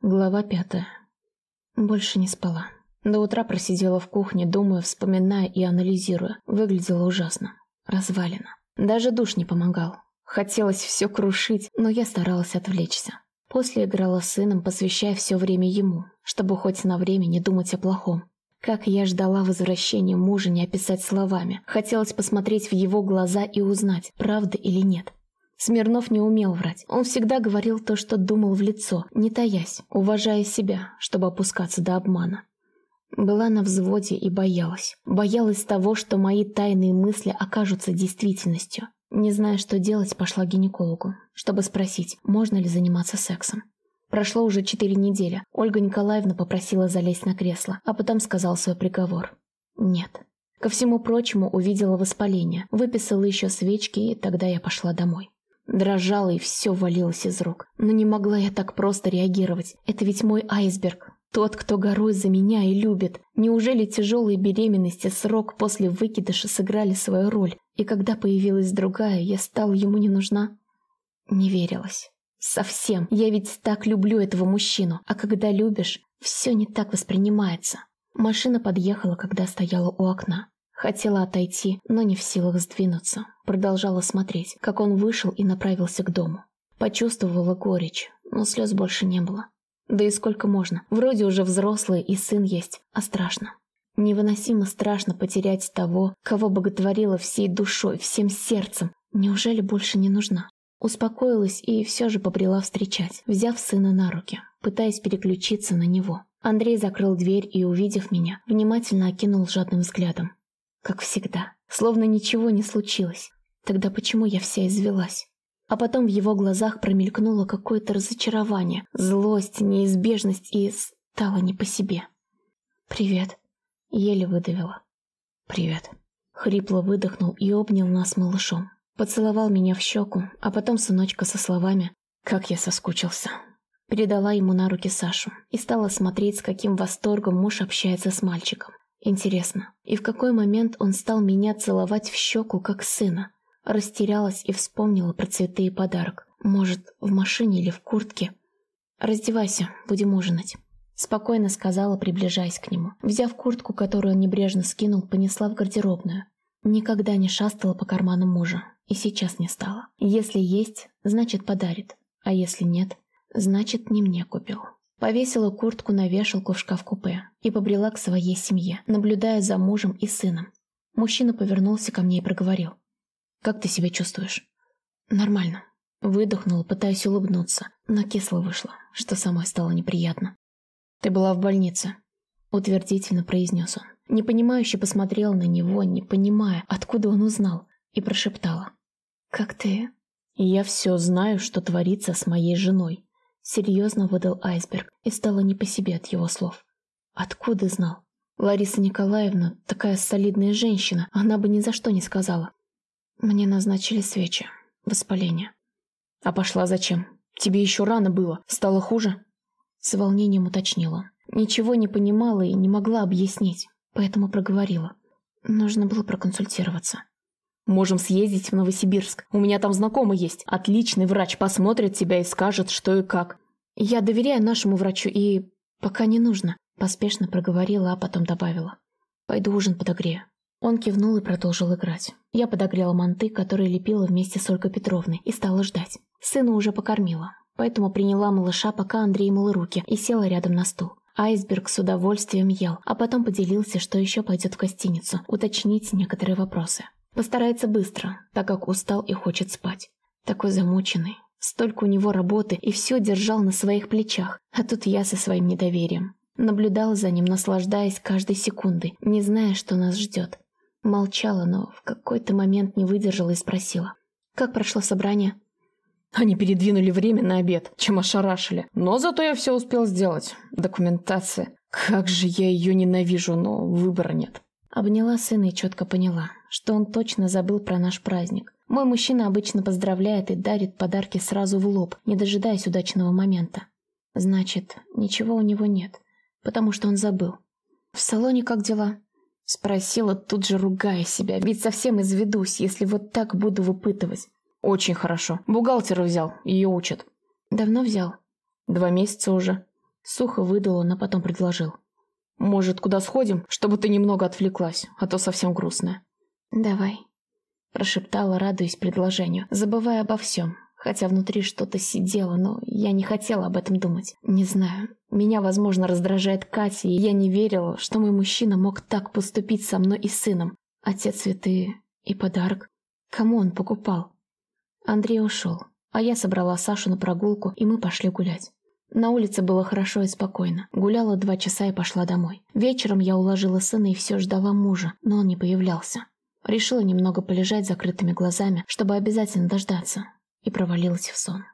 Глава пятая. Больше не спала. До утра просидела в кухне, думая, вспоминая и анализируя. Выглядела ужасно. Развалина. Даже душ не помогал. Хотелось все крушить, но я старалась отвлечься. После играла с сыном, посвящая все время ему, чтобы хоть на время не думать о плохом. Как я ждала возвращения мужа не описать словами. Хотелось посмотреть в его глаза и узнать, правда или нет. Смирнов не умел врать. Он всегда говорил то, что думал в лицо, не таясь, уважая себя, чтобы опускаться до обмана. Была на взводе и боялась. Боялась того, что мои тайные мысли окажутся действительностью. Не зная, что делать, пошла к гинекологу, чтобы спросить, можно ли заниматься сексом. Прошло уже четыре недели. Ольга Николаевна попросила залезть на кресло, а потом сказал свой приговор. Нет. Ко всему прочему увидела воспаление, выписала еще свечки, и тогда я пошла домой. Дрожала и все валилось из рук. Но не могла я так просто реагировать. Это ведь мой айсберг. Тот, кто горой за меня и любит. Неужели тяжелые беременности срок после выкидыша сыграли свою роль? И когда появилась другая, я стала ему не нужна? Не верилась. Совсем. Я ведь так люблю этого мужчину. А когда любишь, все не так воспринимается. Машина подъехала, когда стояла у окна. Хотела отойти, но не в силах сдвинуться. Продолжала смотреть, как он вышел и направился к дому. Почувствовала горечь, но слез больше не было. Да и сколько можно. Вроде уже взрослый и сын есть, а страшно. Невыносимо страшно потерять того, кого боготворила всей душой, всем сердцем. Неужели больше не нужна? Успокоилась и все же побрела встречать, взяв сына на руки, пытаясь переключиться на него. Андрей закрыл дверь и, увидев меня, внимательно окинул жадным взглядом. Как всегда. Словно ничего не случилось. Тогда почему я вся извелась? А потом в его глазах промелькнуло какое-то разочарование, злость, неизбежность и стало не по себе. «Привет», — еле выдавила. «Привет». Хрипло выдохнул и обнял нас малышом. Поцеловал меня в щеку, а потом сыночка со словами «Как я соскучился». Передала ему на руки Сашу и стала смотреть, с каким восторгом муж общается с мальчиком. Интересно, и в какой момент он стал меня целовать в щеку, как сына? Растерялась и вспомнила про цветы и подарок. Может, в машине или в куртке? «Раздевайся, будем ужинать», — спокойно сказала, приближаясь к нему. Взяв куртку, которую он небрежно скинул, понесла в гардеробную. Никогда не шастала по карманам мужа, и сейчас не стала. Если есть, значит подарит, а если нет, значит не мне купил. Повесила куртку на вешалку в шкаф-купе и побрела к своей семье, наблюдая за мужем и сыном. Мужчина повернулся ко мне и проговорил. «Как ты себя чувствуешь?» «Нормально». Выдохнула, пытаясь улыбнуться, но кисло вышло, что самой стало неприятно. «Ты была в больнице», — утвердительно произнес он. Непонимающе посмотрела на него, не понимая, откуда он узнал, и прошептала. «Как ты?» «Я все знаю, что творится с моей женой», Серьезно выдал айсберг, и стало не по себе от его слов. Откуда знал? Лариса Николаевна такая солидная женщина, она бы ни за что не сказала. Мне назначили свечи. Воспаление. А пошла зачем? Тебе еще рано было. Стало хуже? С волнением уточнила. Ничего не понимала и не могла объяснить, поэтому проговорила. Нужно было проконсультироваться. Можем съездить в Новосибирск. У меня там знакомый есть. Отличный врач. Посмотрит тебя и скажет, что и как. Я доверяю нашему врачу и... Пока не нужно. Поспешно проговорила, а потом добавила. Пойду ужин подогрею. Он кивнул и продолжил играть. Я подогрела манты, которые лепила вместе с Ольгой Петровной, и стала ждать. Сына уже покормила, поэтому приняла малыша, пока Андрей мыл руки, и села рядом на стул. Айсберг с удовольствием ел, а потом поделился, что еще пойдет в гостиницу, уточнить некоторые вопросы. Постарается быстро, так как устал и хочет спать. Такой замученный. Столько у него работы и все держал на своих плечах. А тут я со своим недоверием. Наблюдала за ним, наслаждаясь каждой секундой, не зная, что нас ждет. Молчала, но в какой-то момент не выдержала и спросила. «Как прошло собрание?» Они передвинули время на обед, чем ошарашили. Но зато я все успел сделать. Документация. Как же я ее ненавижу, но выбора нет. Обняла сына и четко поняла, что он точно забыл про наш праздник. Мой мужчина обычно поздравляет и дарит подарки сразу в лоб, не дожидаясь удачного момента. Значит, ничего у него нет, потому что он забыл. «В салоне как дела?» Спросила, тут же ругая себя, ведь совсем изведусь, если вот так буду выпытывать. «Очень хорошо. Бухгалтера взял, ее учат». «Давно взял?» «Два месяца уже». Сухо выдал он, а потом предложил. «Может, куда сходим, чтобы ты немного отвлеклась, а то совсем грустная». «Давай», – прошептала, радуясь предложению, забывая обо всем, хотя внутри что-то сидело, но я не хотела об этом думать. Не знаю, меня, возможно, раздражает Катя, и я не верила, что мой мужчина мог так поступить со мной и сыном. Те цветы и подарок, кому он покупал? Андрей ушел, а я собрала Сашу на прогулку, и мы пошли гулять. На улице было хорошо и спокойно. Гуляла два часа и пошла домой. Вечером я уложила сына и все ждала мужа, но он не появлялся. Решила немного полежать закрытыми глазами, чтобы обязательно дождаться, и провалилась в сон.